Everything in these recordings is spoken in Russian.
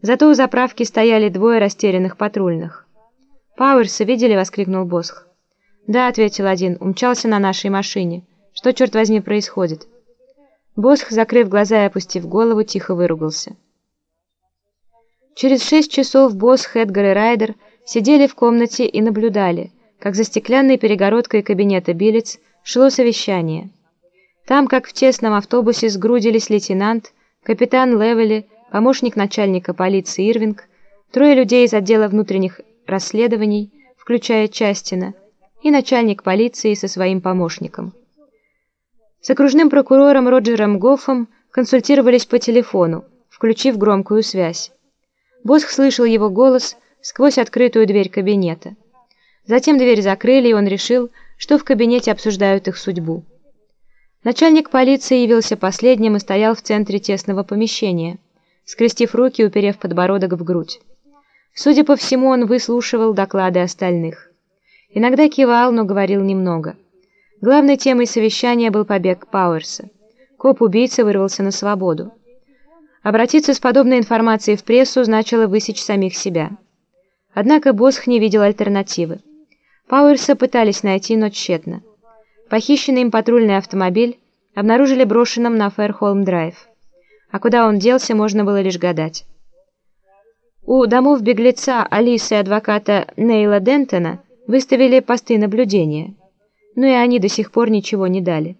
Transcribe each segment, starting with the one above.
Зато у заправки стояли двое растерянных патрульных. «Пауэрса видели?» — воскликнул Босх. «Да», — ответил один, — «умчался на нашей машине. Что, черт возьми, происходит?» Босх, закрыв глаза и опустив голову, тихо выругался. Через шесть часов Босх, Эдгар и Райдер сидели в комнате и наблюдали, как за стеклянной перегородкой кабинета Билец шло совещание. Там, как в тесном автобусе, сгрудились лейтенант, капитан Левели, помощник начальника полиции Ирвинг, трое людей из отдела внутренних расследований, включая Частина, и начальник полиции со своим помощником. С окружным прокурором Роджером Гоффом консультировались по телефону, включив громкую связь. Босх слышал его голос сквозь открытую дверь кабинета. Затем дверь закрыли, и он решил, что в кабинете обсуждают их судьбу. Начальник полиции явился последним и стоял в центре тесного помещения, скрестив руки уперев подбородок в грудь. Судя по всему, он выслушивал доклады остальных. Иногда кивал, но говорил немного. Главной темой совещания был побег Пауэрса. Коп-убийца вырвался на свободу. Обратиться с подобной информацией в прессу значило высечь самих себя. Однако Босх не видел альтернативы. Пауэрса пытались найти, но тщетно. Похищенный им патрульный автомобиль обнаружили брошенным на Фэрхолм-драйв. А куда он делся, можно было лишь гадать. У домов беглеца Алисы и адвоката Нейла Дентона выставили посты наблюдения, но и они до сих пор ничего не дали.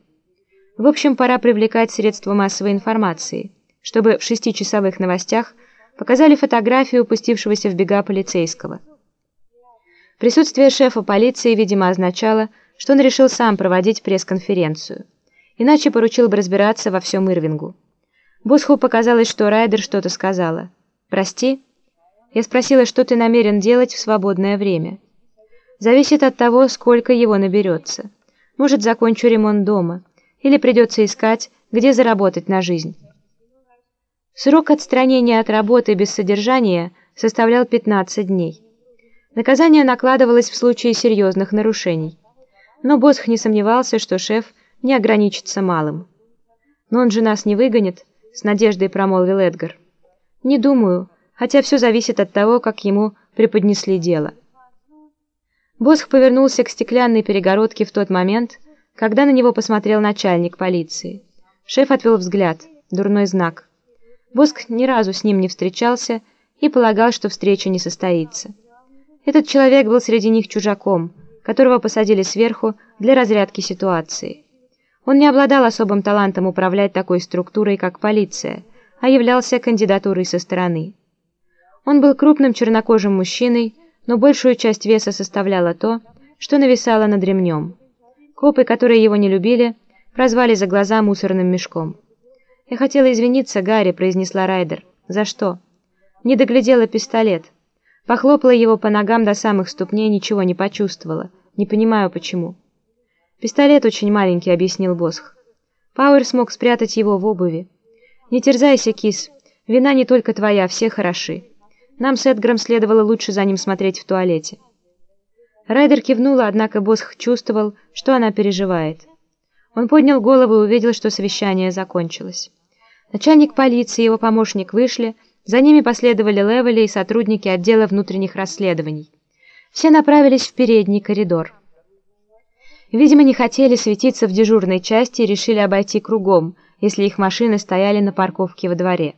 В общем, пора привлекать средства массовой информации, чтобы в шестичасовых новостях показали фотографию упустившегося в бега полицейского. Присутствие шефа полиции, видимо, означало, что он решил сам проводить пресс-конференцию, иначе поручил бы разбираться во всем Ирвингу. Босху показалось, что Райдер что-то сказала. «Прости?» Я спросила, что ты намерен делать в свободное время. Зависит от того, сколько его наберется. Может, закончу ремонт дома. Или придется искать, где заработать на жизнь. Срок отстранения от работы без содержания составлял 15 дней. Наказание накладывалось в случае серьезных нарушений. Но Босх не сомневался, что шеф не ограничится малым. «Но он же нас не выгонит», — с надеждой промолвил Эдгар. «Не думаю», хотя все зависит от того, как ему преподнесли дело. Босх повернулся к стеклянной перегородке в тот момент, когда на него посмотрел начальник полиции. Шеф отвел взгляд, дурной знак. Боск ни разу с ним не встречался и полагал, что встреча не состоится. Этот человек был среди них чужаком, которого посадили сверху для разрядки ситуации. Он не обладал особым талантом управлять такой структурой, как полиция, а являлся кандидатурой со стороны. Он был крупным чернокожим мужчиной, но большую часть веса составляло то, что нависало над ремнем. Копы, которые его не любили, прозвали за глаза мусорным мешком. «Я хотела извиниться, Гарри», — произнесла Райдер. «За что?» Не доглядела пистолет. Похлопала его по ногам до самых ступней, ничего не почувствовала. Не понимаю, почему. «Пистолет очень маленький», — объяснил Босх. Пауэр смог спрятать его в обуви. «Не терзайся, кис. Вина не только твоя, все хороши». Нам с Эдгаром следовало лучше за ним смотреть в туалете. Райдер кивнула, однако Босх чувствовал, что она переживает. Он поднял голову и увидел, что совещание закончилось. Начальник полиции и его помощник вышли, за ними последовали Левели и сотрудники отдела внутренних расследований. Все направились в передний коридор. Видимо, не хотели светиться в дежурной части и решили обойти кругом, если их машины стояли на парковке во дворе.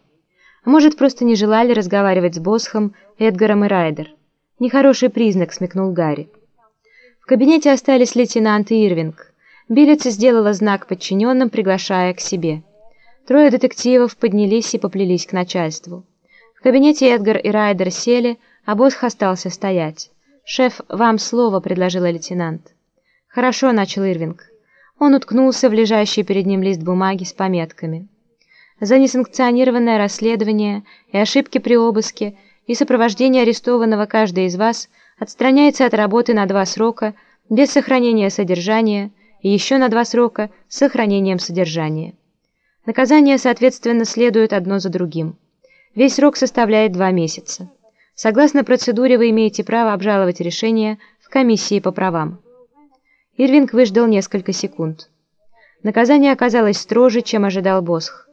А может, просто не желали разговаривать с Босхом, Эдгаром и Райдер. Нехороший признак, смекнул Гарри. В кабинете остались лейтенант и Ирвинг. Билец сделала знак подчиненным, приглашая к себе. Трое детективов поднялись и поплелись к начальству. В кабинете Эдгар и Райдер сели, а Босх остался стоять. «Шеф, вам слово», — предложила лейтенант. «Хорошо», — начал Ирвинг. Он уткнулся в лежащий перед ним лист бумаги с пометками за несанкционированное расследование и ошибки при обыске и сопровождение арестованного каждый из вас отстраняется от работы на два срока без сохранения содержания и еще на два срока с сохранением содержания. Наказания, соответственно, следуют одно за другим. Весь срок составляет два месяца. Согласно процедуре вы имеете право обжаловать решение в комиссии по правам. Ирвинг выждал несколько секунд. Наказание оказалось строже, чем ожидал Босх.